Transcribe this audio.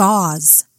gauze.